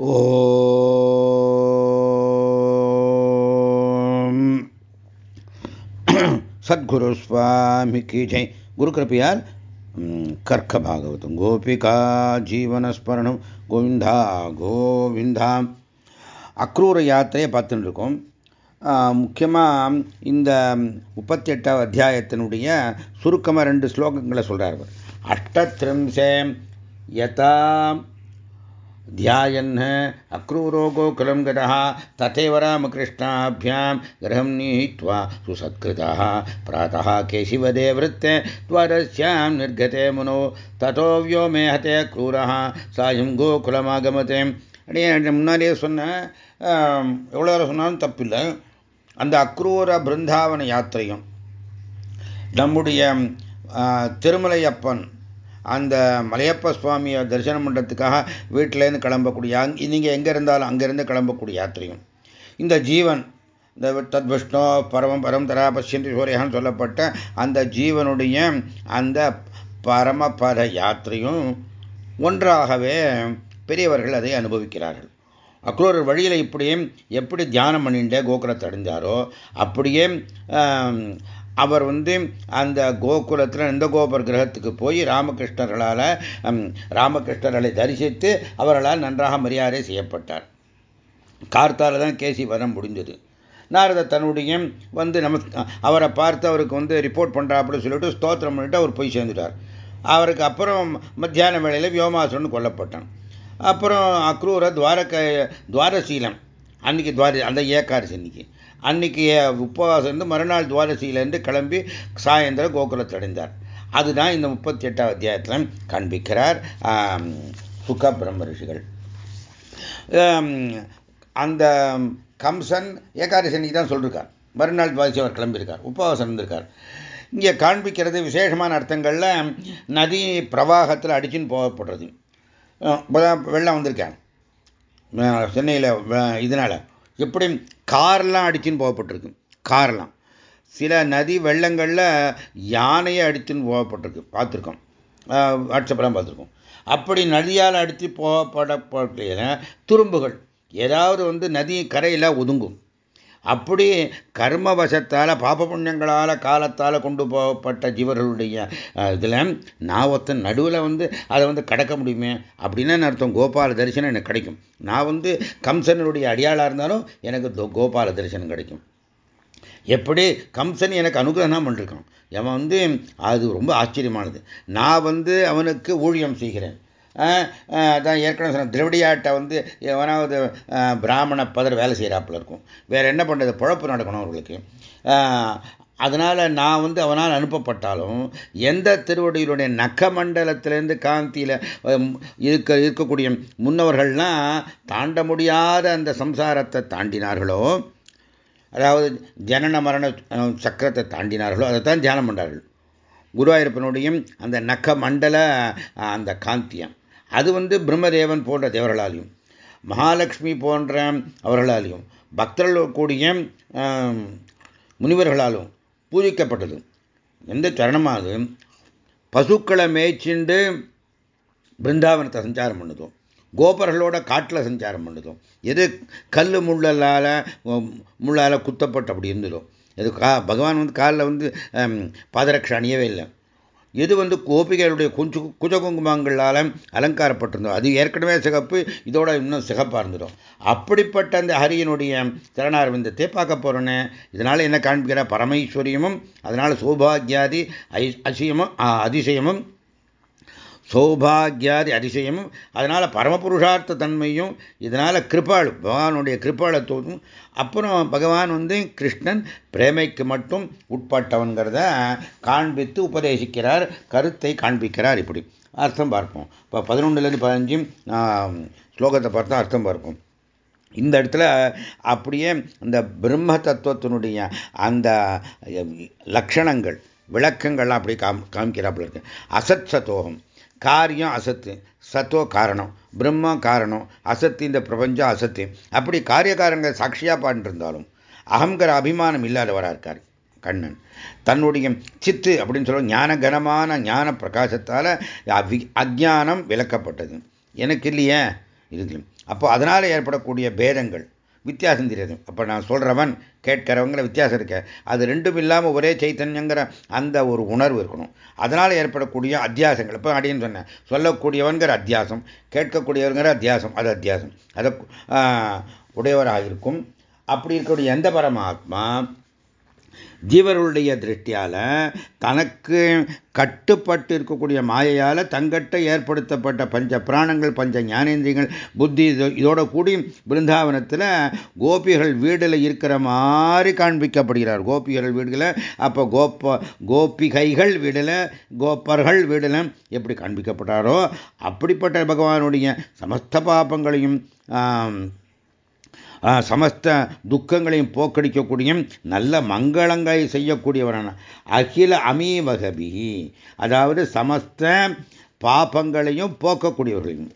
ஓம். சத்குரு சுவாமிக்கு கி ஜெய். குரு கிருப்பையால் கர்க்க பாகவதம் கோபிகா ஜீவனஸ்மரணம் கோவிந்தா கோவிந்தா அக்ரூர யாத்திரையை பார்த்துட்டு இருக்கோம். முக்கியமாக இந்த முப்பத்தி எட்டாவது அத்தியாயத்தினுடைய சுருக்கமாக ரெண்டு ஸ்லோகங்களை சொல்கிறார் அஷ்டத்ரிம்சே யதா ध्यायन् अक्रूरो गोकुलं गतः तथैव रामकृष्णाभ्यां गृहं नीत्वा सुसत्कृतः प्रातः केशिवदे वृत्ते द्वारस्यां निर्गते मुनो ततो व्योमे हते क्रूरः सायं கோகுலமாகமதே அப்படியே முன்னாடியே சொன்னேன் எவ்வளோ சொன்னாலும் தப்பில்லை அந்த அக்ரூர பிருந்தாவன யாத்திரையும் நம்முடைய திருமலையப்பன் அந்த மலையப்ப சுவாமியை தரிசனம் பண்ணுறதுக்காக வீட்டிலேருந்து கிளம்பக்கூடிய நீங்கள் எங்கே இருந்தாலும் அங்கேருந்து கிளம்பக்கூடிய யாத்திரையும். இந்த ஜீவன் இந்த தத் விஷ்ணு பரமம் பரம் தரா பஷ்யந்தி சூரியான்னு சொல்லப்பட்ட அந்த ஜீவனுடைய அந்த பரமபத யாத்திரையும் ஒன்றாகவே பெரியவர்கள் அதை அனுபவிக்கிறார்கள். அக்ரூரர் வழியில் இப்படியே எப்படி தியானம் பண்ணிட்டு கோகுலத்தை அடைஞ்சாரோ அப்படியே அவர் வந்து அந்த கோகுலத்தில் நந்தகோபர் கிரகத்துக்கு போய் ராமகிருஷ்ணர்களால் ராமகிருஷ்ணர்களை தரிசித்து அவர்களால் நன்றாக மரியாதை செய்யப்பட்டார். கார்த்தால தான் கேசி வரம் முடிஞ்சது. நாரத தன்னுடைய வந்து நம அவரை பார்த்து அவருக்கு வந்து ரிப்போர்ட் பண்ணுறாப்புல சொல்லிட்டு ஸ்தோத்திரம் பண்ணிட்டு அவர் போய் சேர்ந்துட்டார். அவருக்கு அப்புறம் மத்தியான வேளையில் வியோமாசுரன் கொல்லப்பட்டான். அப்புறம் அக்ரூர துவாரக துவாரசீலம் அன்னைக்கு துவார அந்த ஏகாரசி இன்னைக்கு அன்னைக்கு உபவாசம் இருந்து மறுநாள் துவாரசியிலேருந்து கிளம்பி சாயந்தரம் கோகுலத்தை அடைந்தார். அதுதான் இந்த முப்பத்தி எட்டாவது அத்தியாயத்தில் காண்பிக்கிறார் சுக பிரம்ம ரிஷிகள். அந்த கம்சன் ஏகாதசனிக்கு தான் சொல்லியிருக்கார் மறுநாள் துவாரசி அவர் கிளம்பியிருக்கார் உபவாசம் இருந்திருக்கார். இங்கே காண்பிக்கிறது விசேஷமான அர்த்தங்களில் நதி பிரவாகத்தில் அடிச்சுன்னு போகப்படுறது. வெள்ளம் வந்திருக்கேன் சென்னையில் இதனால். எப்படி கார்லாம் அடிச்சுன்னு போகப்பட்டிருக்கு. கார்லாம். சில நதி வெள்ளங்களில் யானையை அடிச்சுன்னு போகப்பட்டிருக்கு. பார்த்துருக்கோம். வாட்ஸ்அப்லாம் பார்த்துருக்கோம். அப்படி நதியால் அடித்து போகப்படப்பட்ட துரும்புகள். ஏதாவது வந்து நதி கரையில் ஒதுங்கும். அப்படி கர்மவசத்தால் பாப புண்ணியங்களால் காலத்தால் கொண்டு போகப்பட்ட ஜீவர்களுடைய இதில் நான் ஒருத்தன் நடுவில் வந்து அதை வந்து கடக்க முடியுமே அப்படின்னு அர்த்தம்? கோபால தரிசனம் எனக்கு கிடைக்கும். நான் வந்து கம்சனுடைய அடியாளாக இருந்தாலும் எனக்கு கோபால தரிசனம் கிடைக்கும். எப்படி? கம்சன் எனக்கு அனுகிரகம் பண்ணிருக்கான். அவன் வந்து அது ரொம்ப ஆச்சரியமானது. நான் வந்து அவனுக்கு ஊழியம் செய்கிறேன். அதான் ஏற்கனவே சொன்ன திரவிடியாட்டை வந்து எவனாவது பிராமண பதர் வேலை செய்கிறாப்புல இருக்கும். வேறு என்ன பண்ணுறது பழப்பு நடக்கணும் அவர்களுக்கு. அதனால் நான் வந்து அவனால் அனுப்பப்பட்டாலும் எந்த திருவடியிலுடைய நக்க மண்டலத்திலேருந்து காந்தியில் இருக்க இருக்கக்கூடிய முன்னவர்கள்லாம் தாண்ட முடியாத அந்த சம்சாரத்தை தாண்டினார்களோ அதாவது ஜனன மரண சக்கரத்தை தாண்டினார்களோ அதை தான் தியானம் பண்ணார்கள் குருவாயிருப்பனுடையும் அந்த நக்க மண்டல அந்த காந்தியம். அது வந்து பிரம்மதேவன் போன்ற தேவர்களாலையும் மகாலட்சுமி போன்ற அவர்களாலையும் பக்தர்கள் கூடிய முனிவர்களாலும் பூஜிக்கப்பட்டது. எந்த சரணமாவது பசுக்களை மேய்ச்சிண்டு பிருந்தாவனத்தை சஞ்சாரம் பண்ணுதும் கோபர்களோட காட்டில் சஞ்சாரம் பண்ணுதும் எது கல் முள்ளலால் முள்ளால் குத்தப்பட்டு அப்படி இருந்ததோ எது கா பகவான் வந்து காலில் வந்து பாதரட்சை அணியவே இல்லை. எது வந்து கோபிகளுடைய குஞ்சு குஜகுங்குமங்களால் அலங்காரப்பட்டிருந்தோம் அது ஏற்கனவே சிகப்பு இதோட இன்னும் சிகப்பாக இருந்துடும். அப்படிப்பட்ட அந்த ஹரியனுடைய சரணார்விந்தத்தை பார்க்க போகிறோன்னு இதனால் என்ன காண்பிக்கிற பரமேஸ்வரியமும் அதனால் சௌபாகியாதி ஐ அசியமும் அதிசயமும் சௌபாகியாதி அதிசயமும் அதனால் பரமபுருஷார்த்த தன்மையும் இதனால் கிருபாளு பகவானுடைய கிருபாளத்துவம் அப்புறம் பகவான் வந்து கிருஷ்ணன் பிரேமைக்கு மட்டும் உட்பட்டவன்கிறத காண்பித்து உபதேசிக்கிறார் கருத்தை காண்பிக்கிறார் இப்படி. அர்த்தம் பார்ப்போம். இப்போ பதினொன்றுலேருந்து பதினஞ்சு ஸ்லோகத்தை பார்த்தா அர்த்தம் பார்ப்போம். இந்த இடத்துல அப்படியே அந்த பிரம்ம தத்துவத்தினுடைய அந்த லக்ஷணங்கள் விளக்கங்கள்லாம் அப்படி காம் காமிக்கிறாப்புல இருக்கு. அசத் சதோகம். காரியம் அசத்து சத்துவ காரணம் பிரம்மா காரணம் அசத்து இந்த பிரபஞ்சம் அசத்து. அப்படி காரியகாரங்க சாட்சியாக பாண்டிருந்தாலும் அகங்கிற அபிமானம் இல்லாதவராக இருக்கார் கண்ணன். தன்னுடைய சித்து அப்படின்னு சொல்ல ஞானகனமான ஞான பிரகாசத்தால் அஜானம் விளக்கப்பட்டது. எனக்கு இல்லையே இதுலையும் அப்போ அதனால் ஏற்படக்கூடிய பேதங்கள் வித்தியாசம் தெரியாது. அப்போ நான் சொல்கிறவன் கேட்கிறவங்கிற வித்தியாசம் இருக்க. அது ரெண்டும் இல்லாமல் ஒரே சைத்தன்யங்கிற அந்த ஒரு உணர்வு இருக்கணும். அதனால் ஏற்படக்கூடிய அத்தியாசங்கள். இப்போ அப்படின்னு சொன்னேன். சொல்லக்கூடியவன்கிற அத்தியாசம் கேட்கக்கூடியவங்கிற அத்தியாசம் அது அத்தியாசம். அதை உடையவராக இருக்கும் அப்படி இருக்கக்கூடிய எந்த பரமாத்மா ஜீவர்களுடைய திருஷ்டியால தனக்கு கட்டுப்பட்டு இருக்கக்கூடிய மாயையால் தங்கட்ட ஏற்படுத்தப்பட்ட பஞ்ச பிராணங்கள் பஞ்ச ஞானேந்திரியங்கள் புத்தி இதோட கூடி பிருந்தாவனத்தில் கோபிகள் வீடில் இருக்கிற மாதிரி காண்பிக்கப்படுகிறார். கோபிகள் வீடுகளை அப்போ கோப்ப கோபிகைகள் வீடில் கோப்பர்கள் வீடில் எப்படி காண்பிக்கப்பட்டாரோ அப்படிப்பட்ட பகவானுடைய சமஸ்த பாபங்களையும் சமஸ்த துக்கங்களையும் போக்கடிக்கக்கூடிய நல்ல மங்களங்களை செய்யக்கூடியவரான அகில அமீவகபி அதாவது சமஸ்த பாபங்களையும் போக்கக்கூடியவர்களையும்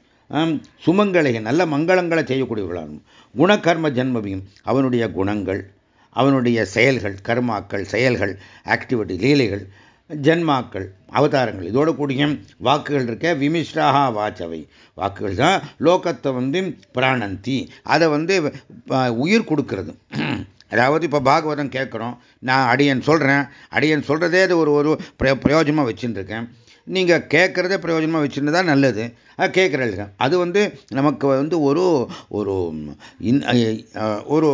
சுமங்களையும் நல்ல மங்களங்களை செய்யக்கூடியவர்களாகும். குணகர்ம ஜென்மபியும் அவனுடைய குணங்கள் அவனுடைய செயல்கள் கர்மாக்கள் செயல்கள் ஆக்டிவிட்டி லீலைகள் ஜென்மாக்கள் அவதாரங்கள். இதோட கூடிய வாக்குகள் இருக்க விமிஷ்டாக வாச்சவை. வாக்குகள் தான் லோகத்தை வந்து பிராணந்தி. அதை வந்து உயிர் கொடுக்கறது. அதாவது இப்போ பாகவதம் கேட்குறோம். நான் அடியன் சொல்கிறேன் அடியன் சொல்கிறதே அது ஒரு ஒரு பிரயோஜனமாக வச்சுட்டுருக்கேன் நீங்கள் கேட்குறதே பிரயோஜனமாக வச்சுருந்தா நல்லது. கேட்குறீங்க அது வந்து நமக்கு வந்து ஒரு ஒரு ஒரு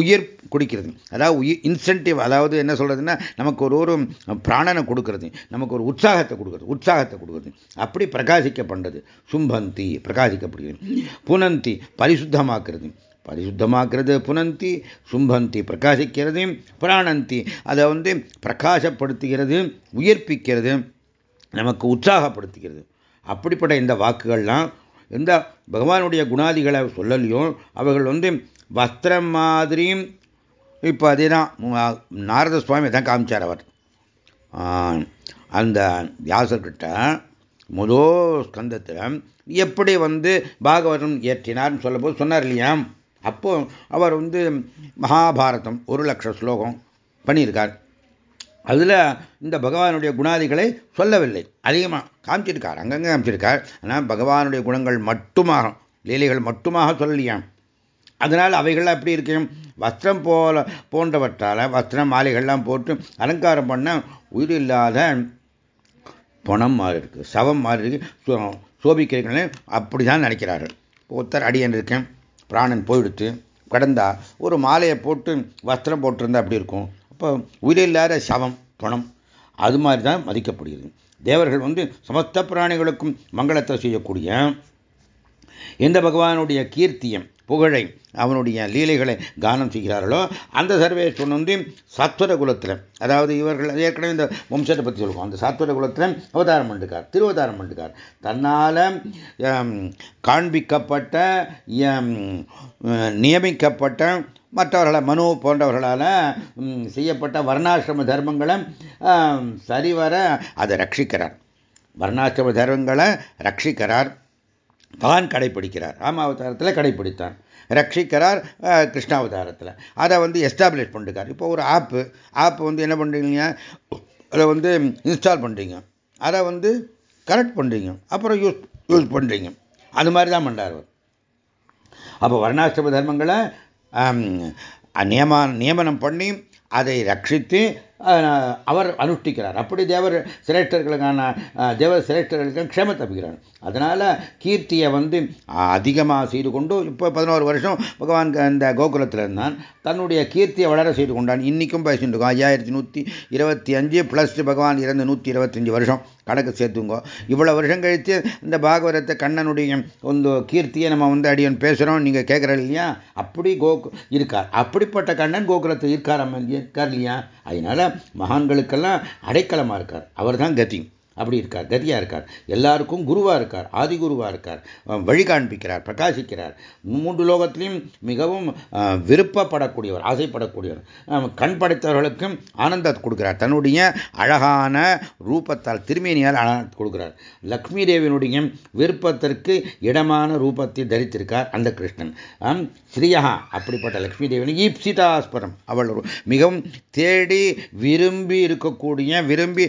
உயிர் குடிக்கிறது. அதாவது உயிர் இன்சென்டிவ் அதாவது என்ன சொல்கிறதுன்னா நமக்கு ஒரு ஒரு பிராணனை கொடுக்கறது. நமக்கு ஒரு உற்சாகத்தை கொடுக்குறது. உற்சாகத்தை கொடுக்குறது. அப்படி பிரகாசிக்க பண்ணுறது சும்பந்தி பிரகாசிக்கப்படுகிறது. புனந்தி பரிசுத்தமாக்குறது. பரிசுத்தமாக்குறது புனந்தி சும்பந்தி பிரகாசிக்கிறது. பிராணந்தி அதை வந்து பிரகாசப்படுத்துகிறது உயிர்ப்பிக்கிறது நமக்கு உற்சாகப்படுத்துகிறது. அப்படிப்பட்ட இந்த வாக்குகள்லாம் எந்த பகவானுடைய குணாதிகளை சொல்லலையும் அவர்கள் வந்து வஸ்திரம் மாதிரியும் இப்போ அதே தான் நாரத சுவாமி தான் காமிச்சார் அவர். அந்த வியாசர்கிட்ட முதோ ஸ்கந்தத்தில் எப்படி வந்து பாகவதம் ஏற்றினார்னு சொல்லும்போது சொன்னார் இல்லையா? அப்போ அவர் வந்து மகாபாரதம் ஒரு லட்சம் ஸ்லோகம் பண்ணியிருக்கார். அதில் இந்த பகவானுடைய குணாதிகளை சொல்லவில்லை. அதிகமாக காமிச்சிருக்கார் அங்கங்கே காமிச்சிருக்கார். ஆனால் பகவானுடைய குணங்கள் மட்டுமாக லீலைகள் மட்டுமாக சொல்லலையாம் அதனால் அவைகள்லாம் எப்படி இருக்கும் வஸ்திரம் போல போன்றவற்றால் வஸ்திரம் மாலைகள்லாம் போட்டு அலங்காரம் பண்ண உயிர் இல்லாத பணம் மாறி இருக்குது சவம் மாறி இருக்கு. சோபிக்கிறீங்களே அப்படி தான் நினைக்கிறார்கள். ஒருத்தர் அடியன் இருக்கேன். பிராணன் போயிடுத்து கடந்தா ஒரு மாலையை போட்டு வஸ்திரம் போட்டிருந்தா அப்படி இருக்கும்? அப்போ உயிரில்லாத சவம் பணம். அது மாதிரி தான் மதிக்கப்படுகிறது. தேவர்கள் வந்து சமஸ்த பிராணிகளுக்கும் மங்களத்தை செய்யக்கூடிய எந்த பகவானுடைய கீர்த்தியம் புகழை அவனுடைய லீலைகளை கானம் செய்கிறார்களோ அந்த சர்வேஸ்வரன் வந்து சத்வர குலத்தில் அதாவது இவர்கள் ஏற்கனவே இந்த வம்சத்தை பற்றி சொல்லுவோம். அந்த சாத்வர குலத்தில் அவதாரம் பண்ணிருக்கார் திருவதாரம் பண்ணிருக்கார். தன்னால் காண்பிக்கப்பட்ட நியமிக்கப்பட்ட மற்றவர்களை மனு போன்றவர்களால் செய்யப்பட்ட வர்ணாசிரம தர்மங்களை சரிவர அதை ரட்சிக்கிறார். வர்ணாசிரம தர்மங்களை ரட்சிக்கிறார். தான் கடைப்பிடிக்கிறார். ராமாவதாரத்தில் கடைப்பிடித்தார். ரட்சிக்கிறார் கிருஷ்ணாவதாரத்தில். அதை வந்து எஸ்டாப்ளிஷ் பண்ணிருக்கார் இப்போ ஒரு ஆப்பு ஆப் வந்து என்ன பண்ணுறீங்க அதை வந்து இன்ஸ்டால் பண்ணுறீங்க அதை வந்து கரெக்ட் பண்ணுறீங்க அப்புறம் யூஸ் யூஸ் பண்ணுறீங்க அது மாதிரி தான் பண்ணுறார் அவர். அப்போ வர்ணாசிரம தர்மங்களை நியமா நியமனம் பண்ணி அதை ரட்சித்து அவர் அனுஷ்டிக்கிறார். அப்படி தேவர் சிரேஷ்டர்களுக்கான தேவர் சிரேஷ்டர்களுக்கு க்ஷம தப்புகிறார் அதனால் கீர்த்தியை வந்து அதிகமாக செய்து கொண்டு இப்போ பதினோரு வருஷம் பகவான் இந்த கோகுலத்தில் இருந்தான். தன்னுடைய கீர்த்தியை வளர செய்து கொண்டான். இன்றைக்கும் பேசிட்டு இருக்கோம். ஐயாயிரத்தி நூற்றி இருபத்தி அஞ்சு ப்ளஸ் பகவான் இறந்து நூற்றி இருபத்தஞ்சு வருஷம். கணக்கு சேர்த்துங்கோ. இவ்வளோ வருஷம் கழித்து இந்த பாகவரத்தை கண்ணனுடைய ಒಂದು கீர்த்தியை நம்ம வந்து அடியன் பேசுகிறோம் நீங்கள் கேட்குற இல்லையா? அப்படி கோகு இருக்கார். அப்படிப்பட்ட கண்ணன் கோகுலத்தை இருக்கார் இருக்கார் இல்லையா? அதனால் மகான்களுக்கெல்லாம் அடைக்கலமாக இருக்கார். அவர் தான் கதி. அப்படி இருக்கார் கதியாக இருக்கார் எல்லாருக்கும் குருவாக இருக்கார் ஆதி குருவாக இருக்கார் வழி காண்பிக்கிறார் பிரகாசிக்கிறார். மூன்று லோகத்திலையும் மிகவும் விருப்பப்படக்கூடியவர் ஆசைப்படக்கூடியவர். கண் படைத்தவர்களுக்கும் ஆனந்தத்தை கொடுக்கிறார். தன்னுடைய அழகான ரூபத்தால் திருமேனியால் ஆனந்தத்தை கொடுக்கிறார். லக்ஷ்மி தேவியினுடைய விருப்பத்திற்கு இடமான ரூபத்தை தரித்திருக்கார் அந்த கிருஷ்ணன். ஸ்ரீயா அப்படிப்பட்ட லக்ஷ்மி தேவியின் ஈப்சிதாஸ்பரம் அவள் மிகவும் தேடி விரும்பி இருக்கக்கூடிய விரும்பி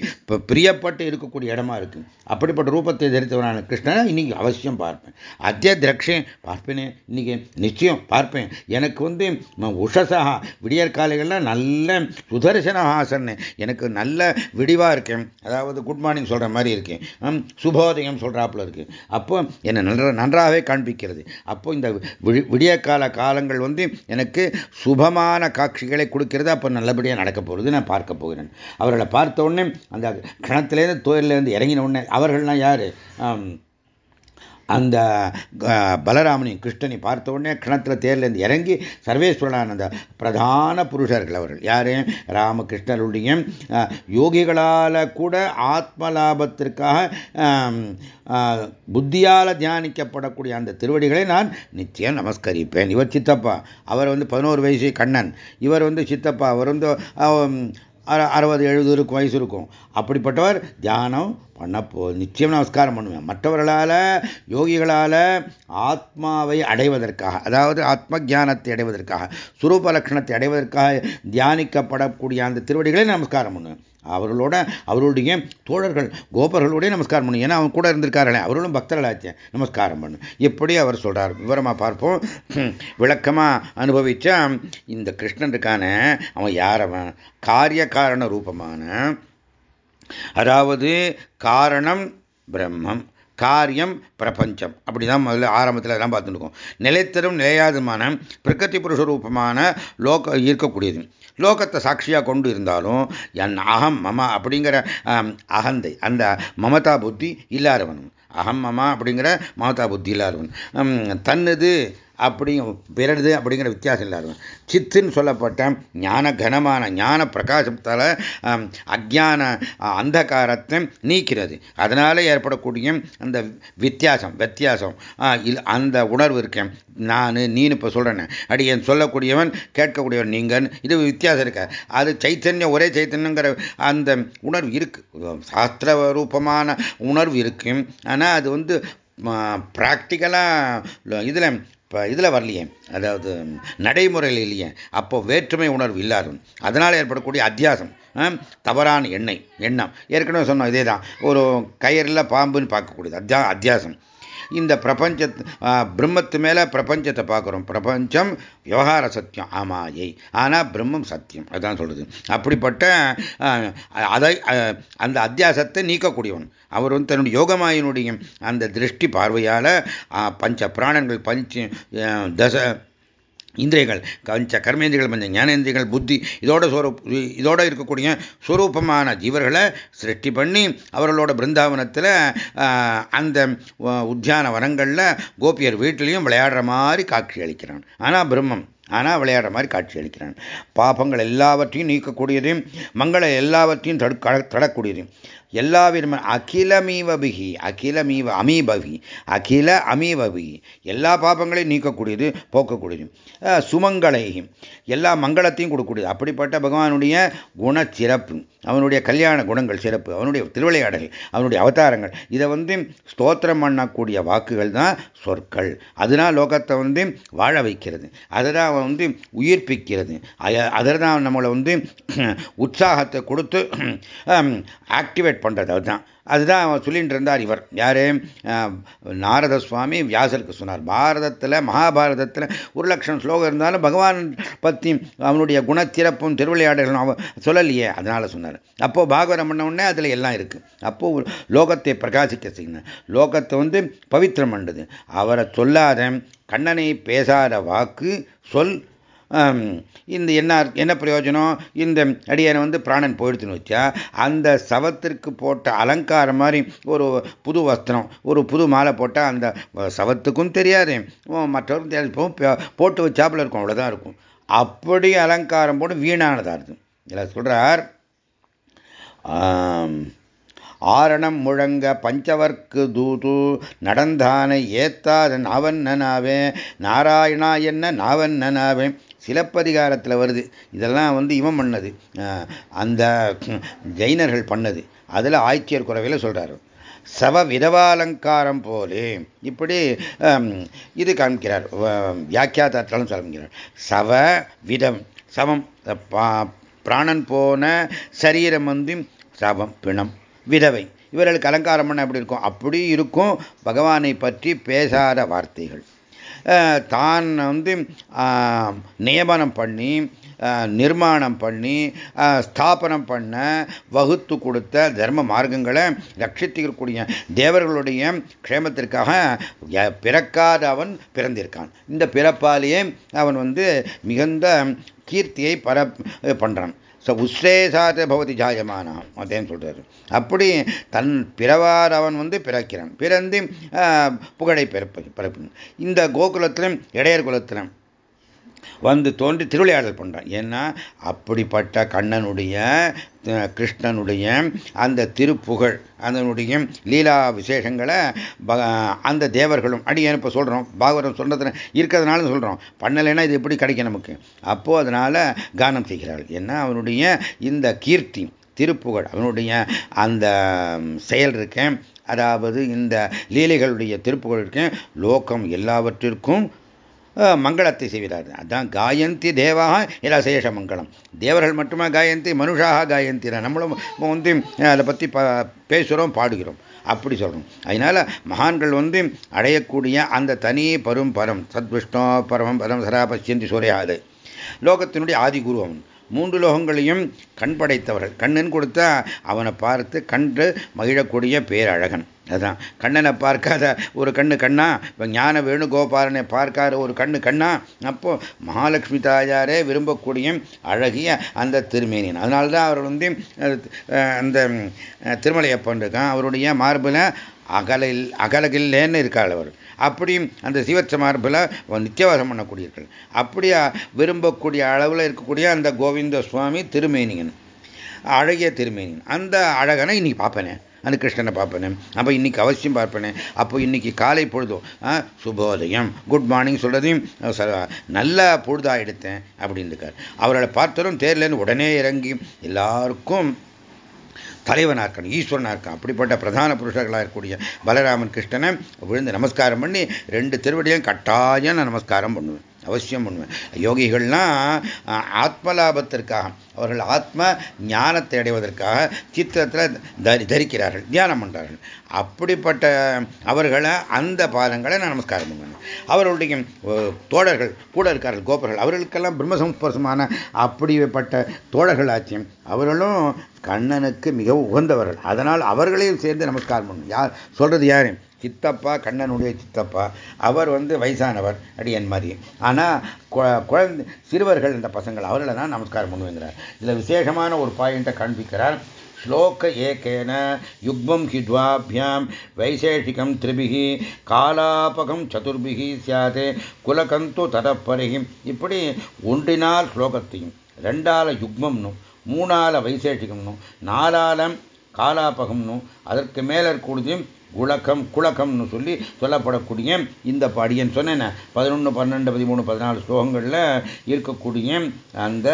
பிரியப்பட்டு இருக்க இருக்கக்கூடிய இடமா இருக்கு. அப்படிப்பட்ட ரூபத்தை தரித்தவனான கிருஷ்ணனை இன்னைக்கு அவசியம் பார்ப்பேன். அத்திய திரக்ஷே பார்ப்பேனே இன்னைக்கு நிச்சயம் பார்ப்பேன். எனக்கு வந்து உஷசா விடியற்காலைகள்லாம் நல்ல சுதர்சனஹாசன் எனக்கு நல்ல விடிவாக இருக்கேன். அதாவது குட் மார்னிங் சொல்கிற மாதிரி இருக்கேன். சுபோதயம் சொல்கிறாப்புல இருக்கு. அப்போ என்னை நன்ற நன்றாகவே காண்பிக்கிறது. அப்போ இந்த விடியற்கால காலங்கள் வந்து எனக்கு சுபமான காட்சிகளை கொடுக்கிறது. அப்போ நல்லபடியாக நடக்க போகிறது நான் பார்க்க போகிறேன். அவர்களை பார்த்த உடனே அந்த கணத்திலேருந்து தோயிலேருந்து இறங்கின உடனே அவர்கள்லாம் யார்? அந்த பலராமனையும் கிருஷ்ணனை பார்த்த உடனே கிணத்துல தேர்லேருந்து இறங்கி சர்வேஸ்வரனான அந்த பிரதான புருஷர்கள் அவர்கள். யாரு? ராமகிருஷ்ணருடைய யோகிகளால் கூட ஆத்ம லாபத்திற்காக புத்தியால் தியானிக்கப்படக்கூடிய அந்த திருவடிகளை நான் நிச்சயம் நமஸ்கரிப்பேன். இவர் சித்தப்பா. அவர் வந்து பதினோரு வயசு கண்ணன். இவர் வந்து சித்தப்பா. அவர் வந்து அறுபது எழுபது இருக்கும் வயசு இருக்கும். அப்படிப்பட்டவர் தியானம் பண்ண போ நிச்சயம் நமஸ்காரம் பண்ணுவேன். மற்றவர்களால் யோகிகளால் ஆத்மாவை அடைவதற்காக அதாவது ஆத்ம ஜானத்தை அடைவதற்காக சுரூப லட்சணத்தை அடைவதற்காக தியானிக்கப்படக்கூடிய அந்த திருவடிகளை நமஸ்காரம் பண்ணுவேன். அவர்களோட அவருடைய தோழர்கள் கோபர்களுடைய நமஸ்காரம் பண்ணும் ஏன்னா அவன் கூட இருந்திருக்கார்களே அவர்களும் பக்தர்களாச்சே. நமஸ்காரம் பண்ணு. எப்படி அவர் சொல்றார்? விவரமா பார்ப்போம். விளக்கமா அனுபவிச்ச இந்த கிருஷ்ணன் இருக்கான அவன் யாரவன் காரிய காரண ரூபமான அதாவது காரணம் பிரம்மம். காரியம் பிரபஞ்சம். அப்படிதான் முதல்ல ஆரம்பத்தில் எல்லாம் பார்த்துருக்கோம் நிலைத்தரும் நிலையாதுமான பிரகதி புருஷ ரூபமான லோக இருக்கக்கூடியது. லோகத்தை சாட்சியாக கொண்டு இருந்தாலும் என் அகம் மம அப்படிங்கிற அகந்தை அந்த மமதா புத்தி இல்லாதவனும். அகம் மமா அப்படிங்கிற மாதா புத்தி இல்லாதவன் தன்னது அப்படி பிறடுது அப்படிங்கிற வித்தியாசம் இல்லாதவன் சித்துன்னு சொல்லப்பட்ட ஞான கனமான ஞான பிரகாசத்தால் அஜான அந்தகாரத்தை நீக்கிறது. அதனால் ஏற்படக்கூடிய அந்த வித்தியாசம் வித்தியாசம். அந்த உணர்வு இருக்கேன். நான் நீனு இப்போ சொல்கிறேன் அடி என் சொல்லக்கூடியவன் கேட்கக்கூடியவன் நீங்கள் இது வித்தியாசம் இருக்க? அது சைத்தன்யம் ஒரே சைத்தன்யங்கிற அந்த உணர்வு இருக்கு. சாஸ்திர ரூபமான உணர்வு இருக்கு. ஆனால் ஆனால் அது வந்து ப்ராக்டிக்கலாக இதில் இப்போ இதில் வரலையே. அதாவது நடைமுறையில் இல்லையே. அப்போ வேற்றுமை உணர்வு இல்லாது அதனால் ஏற்படக்கூடிய அத்தியாசம் தவறான எண்ணெய் எண்ணம். ஏற்கனவே சொன்னோம் இதே தான் ஒரு கயிறில் பாம்புன்னு பார்க்கக்கூடியது. அத்தியா அத்தியாசம். இந்த பிரபஞ்ச பிரம்மத்து மேலே பிரபஞ்சத்தை பார்க்குறோம். பிரபஞ்சம் விவகார சத்தியம். ஆமாயை. ஆனால் பிரம்மம் சத்தியம். அதுதான் சொல்லுது அப்படிப்பட்ட அதை அந்த அத்தியாசத்தை நீக்கக்கூடியவன். அவர் வந்து தன்னுடைய யோகமாயினுடைய அந்த திருஷ்டி பார்வையால் பஞ்ச பிராணங்கள் பஞ்ச தச இந்திரியங்கள் பஞ்ச கர்மேந்திரிகள் பஞ்ச ஞானேந்திரிகள் புத்தி இதோட சொரூ இதோட இருக்கக்கூடிய சுரூபமான ஜீவர்களை சிருஷ்டி பண்ணி அவர்களோட பிருந்தாவனத்தில் அந்த உத்தியான வனங்களில் கோபியர் வீட்டிலையும் விளையாடுற மாதிரி காட்சி அளிக்கிறான். ஆனால் பிரம்மம் ஆனால் விளையாடுற மாதிரி காட்சி அளிக்கிறான். பாபங்கள் எல்லாவற்றையும் நீக்கக்கூடியதையும் மங்கள எல்லாவற்றையும் தடு தடக்கூடியதையும். எல்லா விதமான அகிலமீவபிகி அகிலமீவ அமீபவி அகில அமீபவி எல்லா பாபங்களையும் நீக்கக்கூடியது போக்கக்கூடியது. சுமங்களையும் எல்லா மங்களத்தையும் கொடுக்கக்கூடியது. அப்படிப்பட்ட பகவானுடைய குண சிறப்பு அவனுடைய கல்யாண குணங்கள் சிறப்பு அவனுடைய திருவிளையாடல் அவனுடைய அவதாரங்கள் இதை வந்து ஸ்தோத்திரம் பண்ணக்கூடிய வாக்குகள் தான் சொற்கள். அதுதான் லோகத்தை வந்து வாழ வைக்கிறது. அதை தான் வந்து உயிர்ப்பிக்கிறது. அதை தான் நம்மளை வந்து உற்சாகத்தை கொடுத்து ஆக்டிவேட் பண்ணுறது அதுதான். அதுதான் அவன் சொல்லிட்டு இருந்தார் இவர். யாரு? நாரத சுவாமி வியாசருக்கு சொன்னார். பாரதத்தில் மகாபாரதத்தில் ஒரு லட்சம் ஸ்லோகம் இருந்தாலும் பகவான் பற்றி அவனுடைய குணத்திறப்பும் திருவிளையாடல்களும் அவன் சொல்லலையே அதனால் சொன்னார். அப்போது பாகவரம் பண்ண உடனே அதில் எல்லாம் இருக்குது அப்போது லோகத்தை பிரகாசிக்க செய்யணும் லோகத்தை வந்து பவித்திரம் பண்ணுது அவரை சொல்லாத கண்ணனை பேசாத வாக்கு சொல் இந்த என்ன என்ன பிரயோஜனம்? இந்த அடியானை வந்து பிராணன் போயிடுத்துன்னு வச்சா அந்த சவத்திற்கு போட்ட அலங்காரம் மாதிரி ஒரு புது வஸ்திரம் ஒரு புது மாலை போட்டால் அந்த சவத்துக்கும் தெரியாது. மற்றவருக்கும் தெரியாது. போட்டு வச்சாப்புல இருக்கும் அவ்வளோதான் இருக்கும். அப்படி அலங்காரம் போட்டு வீணானதாக இருக்கும். இதில் சொல்கிறார் ஆரணம் முழங்க பஞ்சவர்க்கு தூது நடந்தானை ஏத்தாதன் அவன்னனாவே நாராயணா என்ன நாவன்னனாவே சிலப்பதிகாரத்தில் வருது. இதெல்லாம் வந்து இவன் பண்ணது. அந்த ஜெயினர்கள் பண்ணது. அதில் ஆய்ச்சியர் குறவையில் சொல்கிறாரு சவ விதவாலங்காரம் போலே. இப்படி இது காமிக்கிறார். வியாக்கியாத்தாலும் காமிக்கிறார். சவ விதம் சவம் பிராணன் போன சரீரம் வந்து சவம் பிணம். விதவை. இவர்களுக்கு அலங்காரம் பண்ண எப்படி இருக்கும்? அப்படி இருக்கும் பகவானை பற்றி பேசாத வார்த்தைகள். தான் வந்து நியமனம் பண்ணி நிர்மாணம் பண்ணி ஸ்தாபனம் பண்ண வகுத்து கொடுத்த தர்ம மார்க்கங்களை ரட்சித்திருக்கக்கூடிய தேவர்களுடைய க்ஷேமத்திற்காக பிறக்காத அவன் பிறந்திருக்கான். இந்த பிறப்பாலேயே அவன் வந்து மிகுந்த கீர்த்தியை பர பண்ணுறான் ஸோ உஸ்ரேசாத பவதி ஜாயமானாம் அப்படின்னு சொல்கிறாரு அப்படி தன் பிறவார் அவன் வந்து பிறக்கிறான். பிறந்து புகழை பிறப்பு பிறப்பு இந்த கோகுலத்திலும் இடையர் குலத்திலும் வந்து தோன்றி திருவிளையாடல் பண்ணுறான் ஏன்னா அப்படிப்பட்ட கண்ணனுடைய கிருஷ்ணனுடைய அந்த திருப்புகழ் அதனுடைய லீலா விசேஷங்களை அந்த தேவர்களும் அடி இப்போ சொல்கிறோம் பாகவரம் சொல்கிறது இருக்கிறதுனால சொல்கிறோம் பண்ணலைன்னா இது எப்படி கிடைக்கும் நமக்கு? அப்போது அதனால் கானம் செய்கிறார்கள் ஏன்னா அவனுடைய இந்த கீர்த்தி திருப்புகழ் அவனுடைய அந்த செயல் இருக்கேன். அதாவது இந்த லீலைகளுடைய திருப்புகழ் இருக்கேன். லோகம் எல்லாவற்றிற்கும் மங்களத்தை செய்கிறார். அதான் காயந்தி தேவாக இல்ல சேஷ மங்களம். தேவர்கள் மட்டுமா காயந்தி மனுஷாக காயந்தி? நம்மளும் வந்து அதை பற்றி பேசுகிறோம் பாடுகிறோம். அப்படி சொல்கிறோம் அதனால் மகான்கள் வந்து அடையக்கூடிய அந்த தனி பரும் பரம் சத்விஷ்ணோ பரமம் பரம் சரா பசியந்தி சூரையாது லோகத்தினுடைய ஆதி குரு அவன். மூன்று லோகங்களையும் கண் படைத்தவர்கள். கண்ணன் கொடுத்தா அவனை பார்த்து கண்டு மகிழக்கூடிய பேரழகன். அதுதான் கண்ணனை பார்க்காத ஒரு கண்ணு கண்ணா இப்போ ஞான வேணுகோபாலனை பார்க்காத ஒரு கண்ணு கண்ணா அப்போ மகாலட்சுமி தாயாரே விரும்பக்கூடிய அழகிய அந்த திருமேனியன். அதனால்தான் அவர் வந்து அந்த திருமலையப்பன் இருக்கான் அவருடைய மார்பில் அகலில் அகலகில்லேன்னு இருக்காள் அவர். அப்படியும் அந்த சிவச்ச மார்பில் நித்தியவாசம் பண்ணக்கூடியவர்கள். அப்படியா விரும்பக்கூடிய அளவில் இருக்கக்கூடிய அந்த கோவிந்த சுவாமி திருமேனியன் அழகிய திருமேனியன். அந்த அழகனை இன்னைக்கு பார்ப்பேனே. அந்த கிருஷ்ணனை பார்ப்பேனே. அப்போ இன்னைக்கு அவசியம் பார்ப்பேனே. அப்போ இன்னைக்கு காலை பொழுதும் சுபோதயம் குட் மார்னிங் சொல்கிறதையும் நல்ல பொழுதா எடுத்தேன் அப்படின்னு இருக்கார். அவர்களை பார்த்தரும் தேர்லேருந்து உடனே இறங்கி எல்லாருக்கும் தலைவனாக இருக்கணும் ஈஸ்வரனாக இருக்கான் அப்படிப்பட்ட பிரதான புருஷர்களாக இருக்கக்கூடிய பலராமன் கிருஷ்ணனை விழுந்து நமஸ்காரம் பண்ணி ரெண்டு திருவடியும் கட்டாயம் நான் நமஸ்காரம் பண்ணுவேன். அவசியம் பண்ணுவேன். யோகிகள்லாம் ஆத்மலாபத்திற்காக அவர்கள் ஆத்ம ஞானத்தை அடைவதற்காக சித்திரத்தில் தரி தரிக்கிறார்கள் தியானம் பண்ணுறார்கள் அப்படிப்பட்ட அவர்களை அந்த பாதங்களை நான் நமஸ்காரம் பண்ணுவேன். அவர்களுடைய தோழர்கள் கூட இருக்கார்கள் கோபர்கள் அவர்களுக்கெல்லாம் பிரம்மசம்ஸ்பர்சமான அப்படிப்பட்ட தோழர்கள் ஆச்சியம் அவர்களும் கண்ணனுக்கு மிகவும் உகந்தவர்கள். அதனால் அவர்களையும் சேர்ந்து நமஸ்காரம் பண்ணணும் யார் சொல்றது யாரு? சித்தப்பா கண்ணனுடைய சித்தப்பா. அவர் வந்து வயசானவர் அடியன் மாதிரி. ஆனால் குழந்தை சிறுவர்கள் இந்த பசங்கள் அவர்களை தான் நமஸ்காரம் பண்ணுவேங்கிறார். இதில் விசேஷமான ஒரு பாயிண்ட்டை காண்பிக்கிறார். ஸ்லோக ஏகேன யுக்மம் ஹித்வாபியாம் வைசேஷிகம் திரிபிகி காலாபகம் சதுர்பிகி சியாது குலகந்து தரப்பருகி இப்படி ஒன்றினால் ஸ்லோகத்தையும் ரெண்டால யுக்மம்னும் மூணால வைசேஷிகம்னும் நாலால காலாபகம்னும் அதற்கு மேலே இருக்கக்கூடியதையும் குழக்கம் குழக்கம்னு சொல்லி சொல்லப்படக்கூடிய இந்த பாடியன் சொன்னேன் பதினொன்று பன்னெண்டு பதிமூணு பதினாலு ஸ்லோகங்களில் இருக்கக்கூடிய அந்த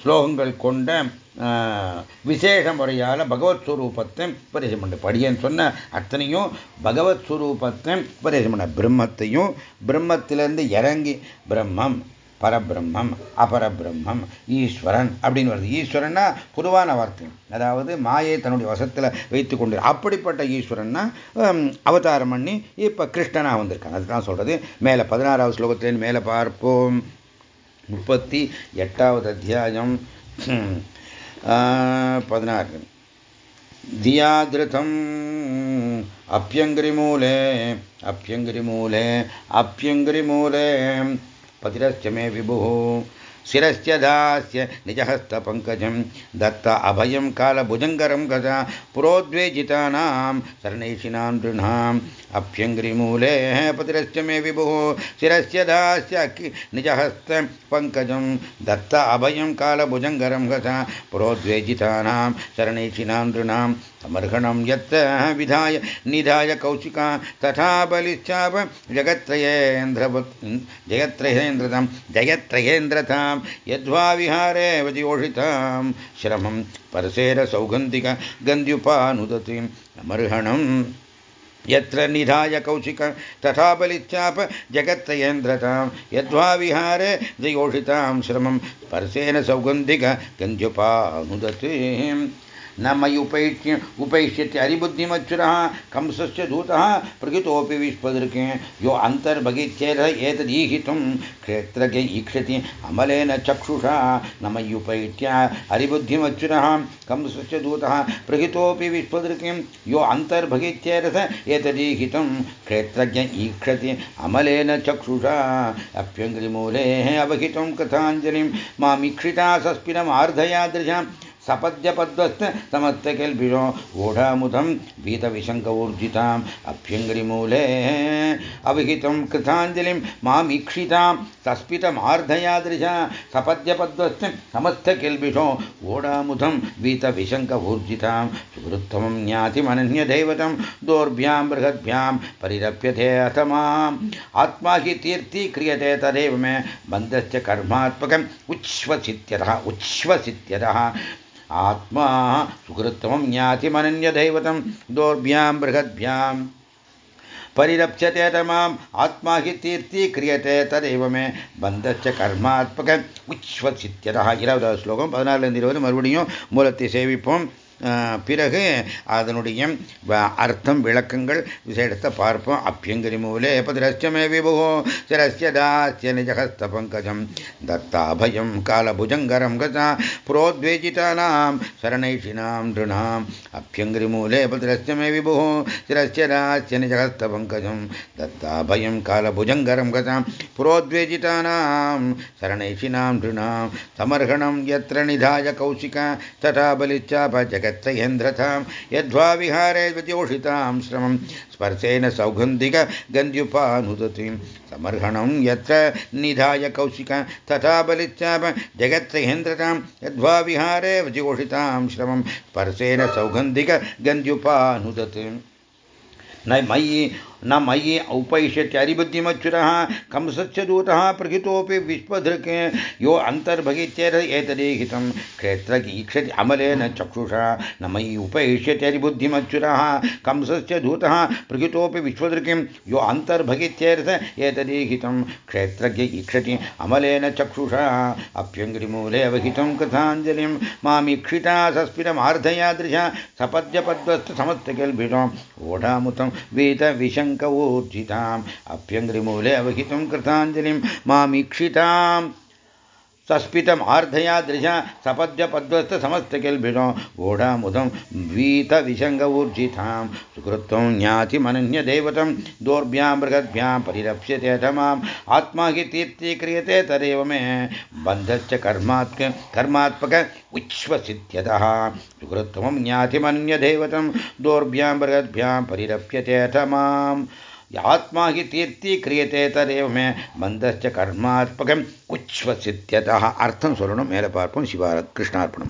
ஸ்லோகங்கள் கொண்ட விசேஷ முறையால் பகவத் ஸ்வரூபத்தை உபதேசம் பண்ண படியன்னு சொன்ன அத்தனையும் பகவத் ஸ்வரூபத்தை உபதேசம் பண்ண பிரம்மத்தையும் பிரம்மத்திலேருந்து இறங்கி பிரம்மம் பரபிரம்மம் அபரபிரம்மம் ஈஸ்வரன் அப்படின்னு வருது. ஈஸ்வரன்னா பொதுவான வார்த்தை. அதாவது மாயை தன்னுடைய வசத்தில் வைத்து கொண்டு அப்படிப்பட்ட ஈஸ்வரன்னா அவதாரம் பண்ணி இப்போ கிருஷ்ணனாக வந்திருக்காங்க அதுதான் சொல்கிறது மேலே பதினாறாவது ஸ்லோகத்திலேருந்து மேலே பார்ப்போம். முப்பத்தி எட்டாவது அத்தியாயம். பதினாறு. தியாதிருதம் அப்பியங்கிரிமூலே அப்பியங்கிரிமூலே அப்பியங்கிரிமூலே पतिरस्य मे विभुः। शिरस्य दास्य निजहस्तपङ्कजं दत्त अभयं कालभुजङ्गरं गता पुरोद्वेजितानां शरणैषिणां नृणाम् अभ्यङ्घ्रिमूले पतिरस्य मे विभुः शिरस्य दास्य निजहस्तपङ्कजं दत्त अभयं कालभुजङ्गरं गता पुरोद्वेजितानां शरणैषिणां नृणाम् समर्हणं यत्र विधाय निधाय कौशिका तथा बलिश्चाप जगत्त्रयेन्द्रवत् जयत्रयेन्द्रतां जयत्रयेन्द्रतां यद्वा विहारे वजयोषितां श्रमं परसेरसौगन्धिक गन्ध्युपानुदतिं समर्हणम् यत्र निधाय कौशिक तथा बलिश्चाप जगत्त्रयेन्द्रतां यद्वा विहारे जयोषितां श्रमं स्पर्शेन सौगन्धिक गन्ध्युपानुदतिं न मयि उपैष्य उपैष्यति हरिबुद्धिमच्युरः कंसस्य दूतः, प्रकृतोऽपि विश्वदृके यो अन्तर्भगित्येर एतदीहितुं क्षेत्रज्ञ ईक्षति अमलेन चक्षुषा। न मय्युपैत्य हरिबुद्धिमच्युरः कंसस्य दूतः, प्रकृतोऽपि विश्वदृकिं यो अन्तर्भगित्येरथ एतदीहितं क्षेत्रज्ञ ईक्षति अमलेन चक्षुषा। अप्यङ्ग्रिमूलेः अवहितं कथाञ्जलिं मामीक्षिता सस्पिनमार्धयादृशां सपद्यपद्वस्त समस्तकिल्बिषो ऊढामुदं भीतविशङ्कऊर्जिताम् अभ्यङ्गिरिमूले अविहितं कृताञ्जलिं मामीक्षितां सस्मितमार्धयादृशा सपद्यपद्वस्त समस्तकिल्बिषो ऊढामुदं भीतविशङ्कऊर्जितां सुहृत्तमं ज्ञातिमनन्यदैवतं दोर्भ्यां बृहद्भ्यां परिरप्यते अथ माम् आत्मा हि तीर्थी क्रियते तदेव मे बन्धश्च कर्मात्मकम् उच्छ्वसित्यतः उच्छ्वसित्यतः। आत्मा सुकृत्तमं ज्ञातिमनन्यदैवतं दोर्भ्यां बृहद्भ्यां परिरप्स्यते तमाम् आत्मा हि तीर्थी क्रियते तदेव मे பந்தச்ச கர்மாத்மக உச்வசித்தியதா இருபதாவது ஸ்லோகம் பதினாலுலேருந்து இருபது மறுபடியும் மூலத்தை சேவிப்போம் பிறகு அதனுடைய அர்த்தம் விளக்கங்கள் விசேடத்தை பார்ப்போம். அப்பியங்கரி மூலே பதிரஸ்யமே விபுகோ. சிரஸ்ய தாஸ்ய நிஜஹஸ்த பங்கஜம். தத்தாபயம் காலபுஜங்கரம் கதா புரோத்வேஜிதானாம் சரணைஷினாம் நிருணாம் அப்பியங்கரி மூலே பதிரஸ்யமே விபுகோ. சிரஸ்ய தாஸ்ய நிஜஹஸ்த பங்கஜம். தத்தாபயம் காலபுஜங்கரம் கதாம் புரோத்வேஜிதானாம் சரணைஷினாம் நிருணாம் சமர்கணம் எத்திர நிதாய கௌசிகா. ததா பலிச்சாப ஜகத் जगत्सयेन्द्रतां यद्वा विहारे विद्योषितां श्रमं स्पर्शेन सौगन्धिकगन्ध्युपानुदतिं समर्हणं यत्र निधाय कौशिक तथा बलिचाप जगत्ता यद्वा विहारे विद्योषितां श्रमं स्पर्शेन सौगन्धिकगन्ध्युपानुदतिं न मयि न मयि औपैष्यत्यादिबुद्धिमच्छुरः कंसस्य दूतः प्रहितोऽपि विश्वधृक्। यो अन्तर्भगित्येर एतदेहितं अमल न चक्षुषा। न मयि उपैष्यत्यरिबुद्धिमच्छुरः कंसस्य दूतः प्रहितोऽपि विश्वदृकिं यो अन्तर्भगित्येरथ एतदेहितं अमल न चक्षुषा। अप्यङ्ग्रिमूले अवहितं कथाञ्जलिं समस्त सस्मिरमार्धयादृश ओढ़ा समस्तकिल्भिषं ओढामुतं वीतविषङ् वीतविशङ् शङ्कवोर्जिताम् अभ्यङ्ग्रिमूले अवहितं कृताञ्जलिं मामीक्षिताम् सस्पितम आर्धया दृशा सपद्य पद्वस्त समस्त किल्भिषो ओढामुदं वीत विशंग ऊर्जितां सुकृत्वं ज्ञातिमनन्य देवतं दोर्भ्यां बृहद्भ्यां परिरप्स्यते तमाम् आत्मा हि क्रिय क्रियते तदेव मे। बन्धश्च कर्मात्क कर्मात्मक उच्छ्वसित्यतः ज्ञाति ज्ञातिमन्य देवतं दोर्भ्यां बृहद्भ्यां परिरप्यते तमाम् आत्मा ही तीर्थी क्रियते तदेव मे मन्दश्च कर्मात्मकम् उच्छ्वसित्यतः। अर्थं स्वरूणं मेलपार्पं शिवार कृष्णार्पण